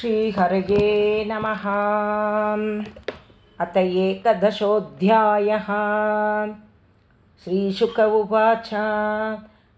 श्रीहरये नमः। अत एकदशोऽध्यायः। श्रीशुक उवाच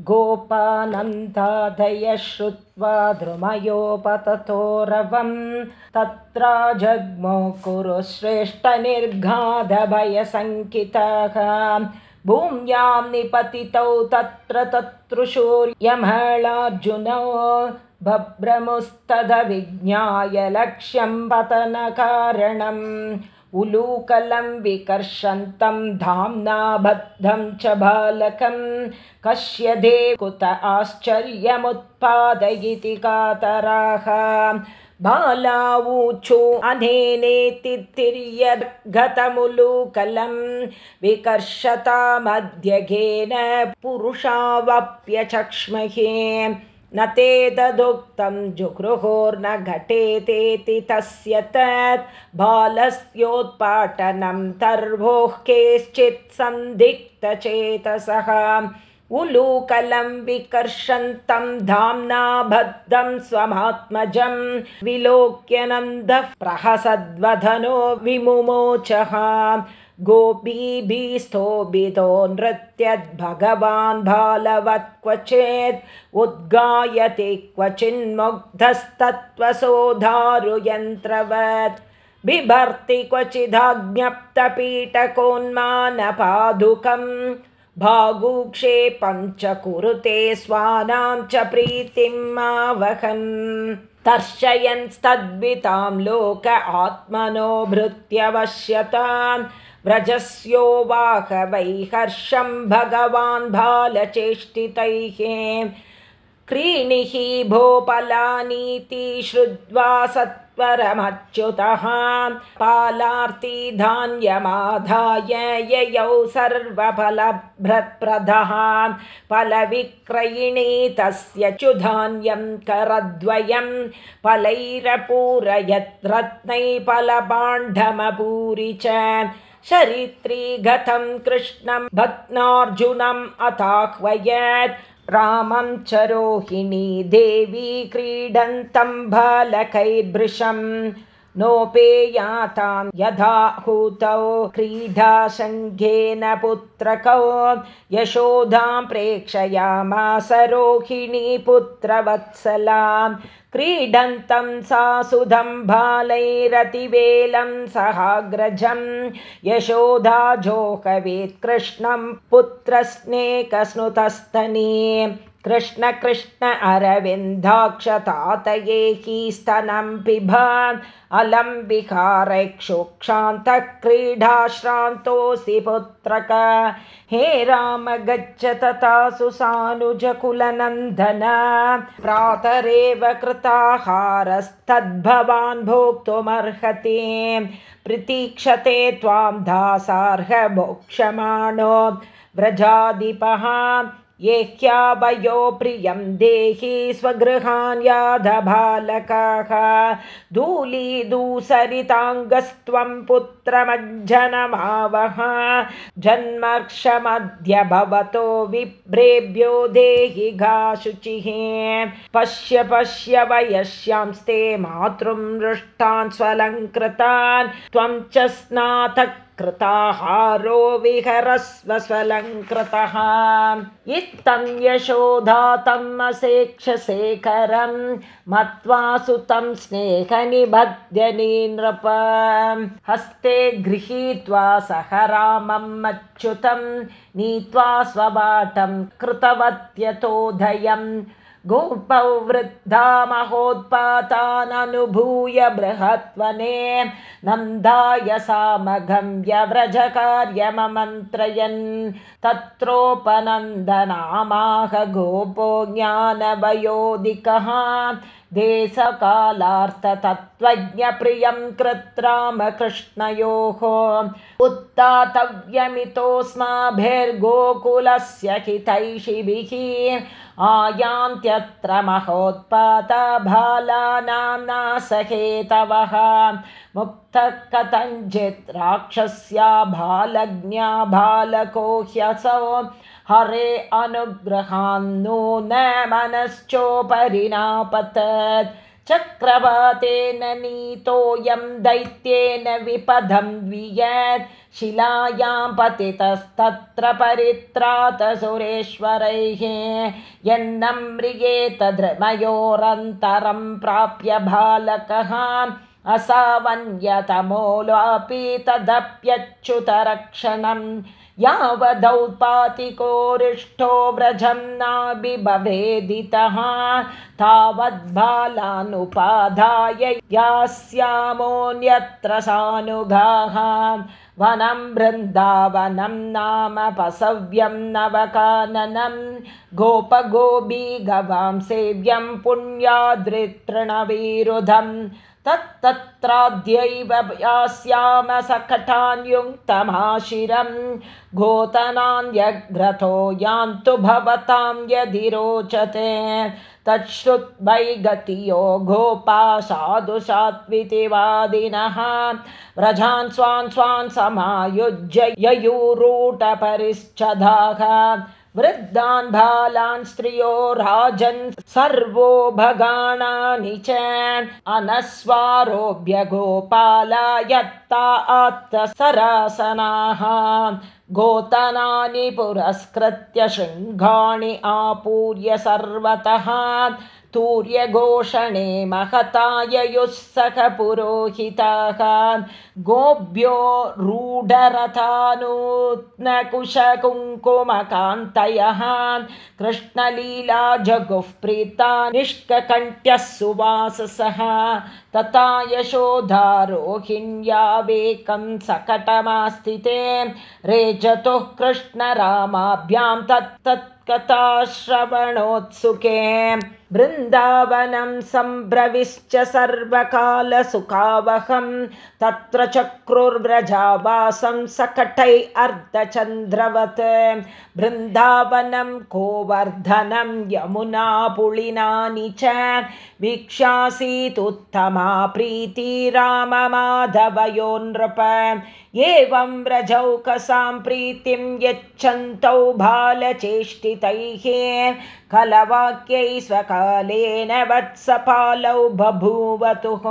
गोपानन्दादयः श्रुत्वा द्रुमयोपततोरवं तत्रा जग्मो कुरु श्रेष्ठनिर्घाधभयशङ्कितः भूम्यां निपतितौ तत्र तत्रुशूर्यमलार्जुनौ बभ्रमुस्तदविज्ञाय लक्ष्यं पतनकारणम् उलूकलं विकर्षन्तं धाम्ना बद्धं च बालकं। कश्यदे कुत आश्चर्यमुत्पादयिति कातराः। बालावूचो अनेनेति तिर्यद्गतमुलूकलं विकर्षतामध्यगेन पुरुषावप्यचक्ष्महे न ते तदुक्तं जुगृहोर्न घटेतेति तस्य तत् बालस्योत्पाटनं तर्वोः केश्चित् सन्दिग्धचेतसः उलूकलं विकर्षन्तं धाम्ना बद्धं स्वमात्मजं विलोक्यनन्दः प्रहसद्वधनो विमुमोचः गोपीभिस्थोभितो नृत्यद्भगवान् बालवत् क्वचित् उद्गायति क्वचिन्मुग्धस्तत्त्वसोधारुयन्त्रवत्। बिभर्ति क्वचिदाज्ञप्तपीठकोन्मानपादुकं भागुक्षेपं च कुरुते स्वानां च प्रीतिम् आवहन्। तर्शयन्स्तद्वितां लोक आत्मनो भृत्यवश्यताम् व्रजस्यो वाहवैहर्षं भगवान् बालचेष्टितैः क्रीणिः भोपलानीति श्रुत्वा सत्वरमच्युतः। पालार्ति धान्यमाधाय ययौ सर्वफलभ्रत्प्रदः। फलविक्रयिणी तस्य चुधान्यं करद्वयं। फलैरपूरयत् रत्नै फलपाण्डमपूरि च चरित्री गतं कृष्णं भग्नार्जुनम् अथाह्वयत् रामं च रोहिणी देवी क्रीडन्तं बालकैर्भृशं नोपेयातां यथाहूतौ क्रीडाशङ्घेन पुत्रकौ। यशोधां रोहिणी पुत्रवत्सलाम् क्रीडन्तं सा सुधं बालैरतिवेलं सहाग्रजं। यशोदा जोहवेत् कृष्णं पुत्रस्नेकस्नुतस्तनी कृष्ण कृष्ण अरविन्दाक्षतातये हि स्तनं पिबान् अलं विहारक्षोक्षान्तः क्रीडाश्रान्तोऽसि पुत्रक। हे राम गच्छ तथा सुसानुजकुलनन्दन प्रातरेव कृताहारस्तद्भवान् भोक्तुमर्हति। प्रतीक्षते त्वां दासार्ह मोक्षमाणो व्रजाधिपः ये ह्यावयो प्रियं देहि स्वगृहान् याधबालकाः धूलीदूसरिताङ्गस्त्वं पुत्रमज्जनमावह। जन्मक्षमद्य भवतो विप्रेभ्यो देहि गाशुचिः पश्य पश्य वयस्यांस्ते मातृं मृष्टान् स्वलङ्कृतान्। त्वं च स्नातक् कृताहारो विहरस्वस्वलङ्कृतः इत्थं यशोधातम् असेक्षशेखरं मत्वा सुतं स्नेहनिबध्यनी नृप हस्ते गृहीत्वा सह रामम् अच्युतं नीत्वा स्वबाटं कृतवत्यतोदयम् गोपौ वृद्धा महोत्पाताननुभूय बृहत्वने नन्दाय सामघं व्यव्रजकार्यममन्त्रयन् तत्रोपनन्दनामाह गोपो ज्ञानवयोधिकः देशकालार्थतत्त्वज्ञप्रियं कृत्रामकृष्णयोः उत्तातव्यमितोऽस्माभिर्गोकुलस्य हितैषिभिः आयान्त्यत्र महोत्पातबालानां नासहेतवः मुक्तः कथञ्चित् राक्षस्या बालज्ञा बालको ह्यसौ हरे अनुग्रहान्नो न मनश्चोपरि नापतत् चक्रवातेन नीतोऽयं दैत्येन विपदं वियत्। शिलायां पतितस्तत्र परित्रात सुरेश्वरैः यन्नं मृगेतद्रमयोरन्तरं प्राप्य बालकः असावन्यतमोलापि तदप्यच्युतरक्षणम् यावदौत्पातिकोरिष्ठो व्रजं नाभिभवेदितः तावद्बालानुपाधाय यास्यामोऽन्यत्र सानुगाः। वनं बृन्दावनं नाम पसव्यं नवकाननं। गोपगोपी गवां सेव्यं पुण्यादृतृणविरुधम् तत्तत्राद्यैव यास्याम सकटान्युक्तमाशिरं। गोतनान्यग्रथो यान्तु भवतां यदि रोचते। तच्छ्रुत्वैगतियो गोपा साधु सात्वितिवादिनः। व्रजान् स्वान् स्वान् समायुज्य ययूरूटपरिच्छदाः वृद्धान् बालान् स्त्रियो राजन् सर्वो भगाणानि च अनस्वारोभ्य गोपालयत्ता आत्तसरासनाः गोतनानि पुरस्कृत्य शृङ्गाणि आपूर्य सर्वतः तूर्यघोषणे महताययुस्सखपुरोहिताः गोभ्यो रूढरथानूत्नकुशकुङ्कुमकान्तयः कृष्णलीला जगुः प्रीता निष्ककण्ठ्यः सुवाससः तथा यशोधारोहिण्यावेकं सकटमास्तिते रेजतुः कृष्णरामाभ्यां तत्तत्कथाश्रवणोत्सुके बृन्दावनं सम्भ्रविश्च सर्वकालसुखावहं तत्र चक्रुर्व्रजावासं सकटै अर्धचन्द्रवत्। बृन्दावनं कोवर्धनं यमुना पुलिनानि च वीक्षासीतुत्तमा प्रीति राममाधवयो नृप एवं व्रजौकसां प्रीतिं यच्छन्तौ बालचेष्टितैः कलवाक्यै स्वकालेन वत्सपालौ बभूवतुः।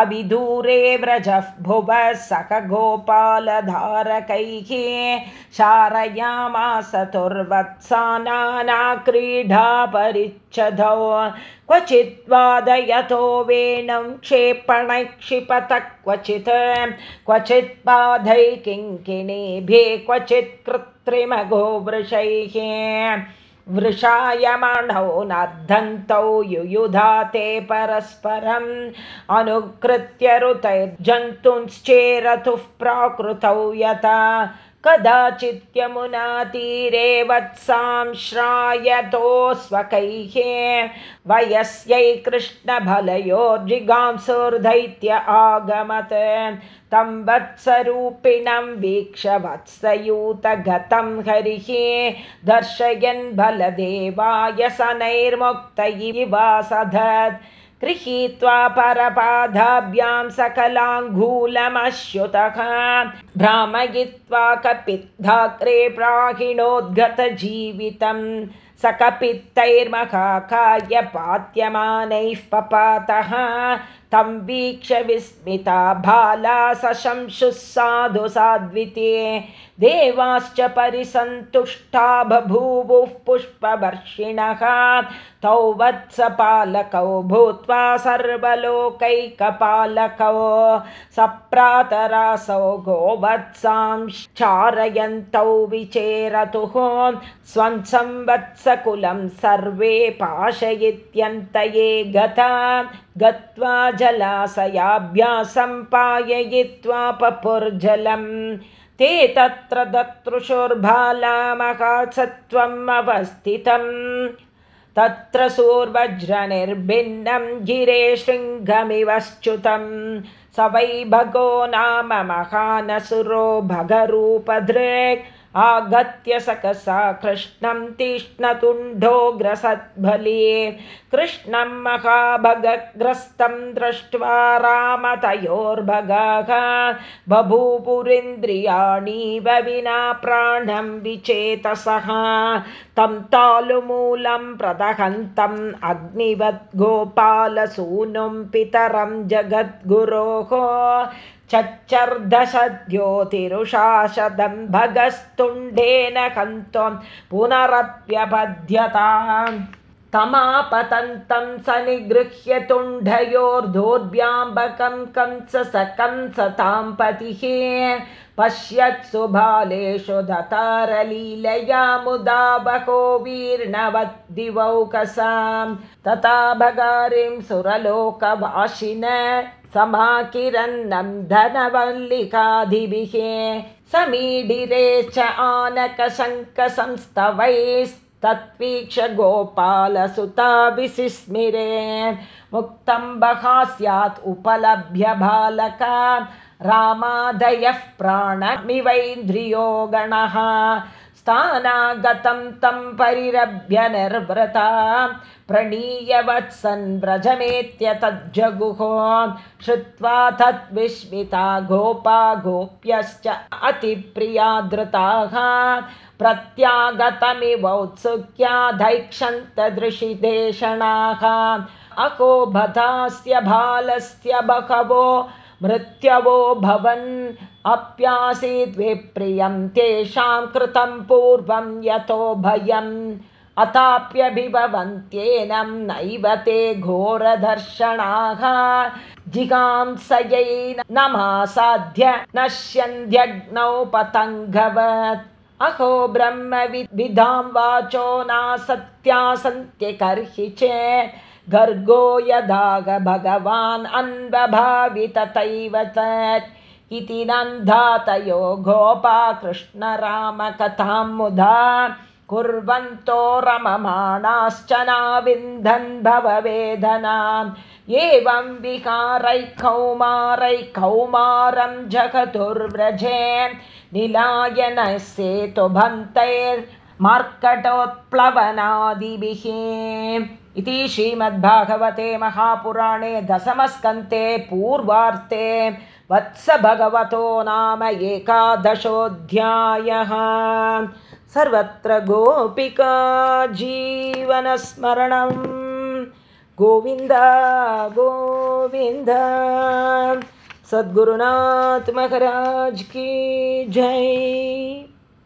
अविदूरे व्रजः भुवः सकगोपालधारकैः शारयामासतुर्वत्साना क्रीडा परिच्छदौ क्वचित् वादयतो वेणं क्षेपणैः क्षिपत क्वचित् क्वचित् क्वचित् कृत्रिमगोवृषैः वृषायमाणौ नर्धन्तौ युयुधाते परस्परम् अनुकृत्य ऋतैर्जन्तुंश्चेरतुः प्राकृतौ यथा कदाचित्यमुनातीरे वत्सां श्रायतो स्वकैः वयस्यै कृष्णबलयोर्जिगांसुर्दैत्य आगमत्। तं वत्सरूपिणं वीक्ष वत्सयूतगतं हरिः। दर्शयन् बलदेवाय सनैर्मुक्त इवासधत् गृहीत्वा परपादाभ्यां सकलाङ्गूलमश्युतः। भ्रामयित्वा कपिद्धाग्रे प्राहिणोद्गतजीवितम् सकपित्तैर्महाकाय पात्यमानैः पपातः। तं वीक्ष्य विस्मिता बाला सशंशुः साधु साद्विते देवाश्च परिसन्तुष्टा बभूवुः पुष्पवर्षिणः। तौ वत्सपालकौ भूत्वा सर्वलोकैकपालकौ सप्रातरासौ गोवत्सांश्चारयन्तौ विचेरतुः। स्वं संवत्सकुलं सर्वे पाशयित्यन्तये गता। गत्वा जलाशयाभ्यासं पाययित्वा पपुर्जलम् ते तत्र दतृशोर्बालामहासत्त्वम् अवस्थितम्। तत्र सूर्वज्रनिर्भिन्नं गिरे शृङ्गमिवश्च्युतं स वै भगो नाम महानसुरो भगरूपधृक् आगत्य सकसा कृष्णं तीक्ष्णतुण्डोग्रसद्बले। कृष्णं महाभगग्रस्तं दृष्ट्वा रामतयोर्भगाः। बभूपुरिन्द्रियाणीव विना प्राणं विचेतसः। तं तालुमूलं प्रदहन्तम् अग्निवद् गोपालसूनुं पितरं जगद्गुरोः चच्चर्दशद्योतिरुषाशदं भगस्तुण्डेन हन्त्वं पुनरप्यपद्यताम् तमापतन्तं स निगृह्य तुण्डयोर्धोर्भ्याम्बकं कंस स कंस तां पतिः पश्यत्सु बालेषु दतारलीलया मुदा बहो वीर्णवद्दिवौकसां। तथा भगारिं सुरलोकवाशिन समाकिरन्नन्दनवल्लिकादिभिः समीडिरे च आनकशङ्कसंस्तवैस्तत्वीक्ष गोपालसुताभिसिस्मिरे। मुक्तं बहा स्यात् उपलभ्य बालका रामादयः प्राणमिवैन्द्रियो गणः स्थानागतं तं परिरभ्य निर्वृता प्रणीय वत्सन् व्रजमेत्य तज्जगुहो। श्रुत्वा तद्विस्मिता गोपा गोप्यश्च अतिप्रिया धृताः। प्रत्यागतमिवौत्सुक्या दैक्षन्तदृशिदेशणाः अको भतास्य बालस्य बहवो मृत्यवो भवन् अप्यासीत् विप्रियं तेषां कृतं पूर्वं यतो भयम् अथाप्यभिभवन्त्येनं नैव ते घोरदर्शनाः जिगांसयै नमासाध्य नश्यन्ध्यग्नौ पतङ्गवत्। अहो ब्रह्मविद्विधां वाचो नासत्या सन्त्यकर्हि चेत् गर्गो यदाग भगवान् अन्वभावि तथैव तत् इति नन्धातयो गोपा कृष्णरामकथां मुदा कुर्वन्तो रममाणाश्च नाविन्दन् भववेदनाम्। एवं विकारैः कौमारै कौमारं जगतुर्व्रजे निलायनस्येतुभन्तैर्मार्कटोत्प्लवनादिभिः इति श्रीमद्भागवते महापुराणे दशमस्कन्ते पूर्वार्ते वत्सभगवतो नाम एकादशोऽध्यायः। सर्वत्र गोपिका जीवनस्मरणं। गोविन्द गोविन्द। सद्गुरुनाथ महाराज की जय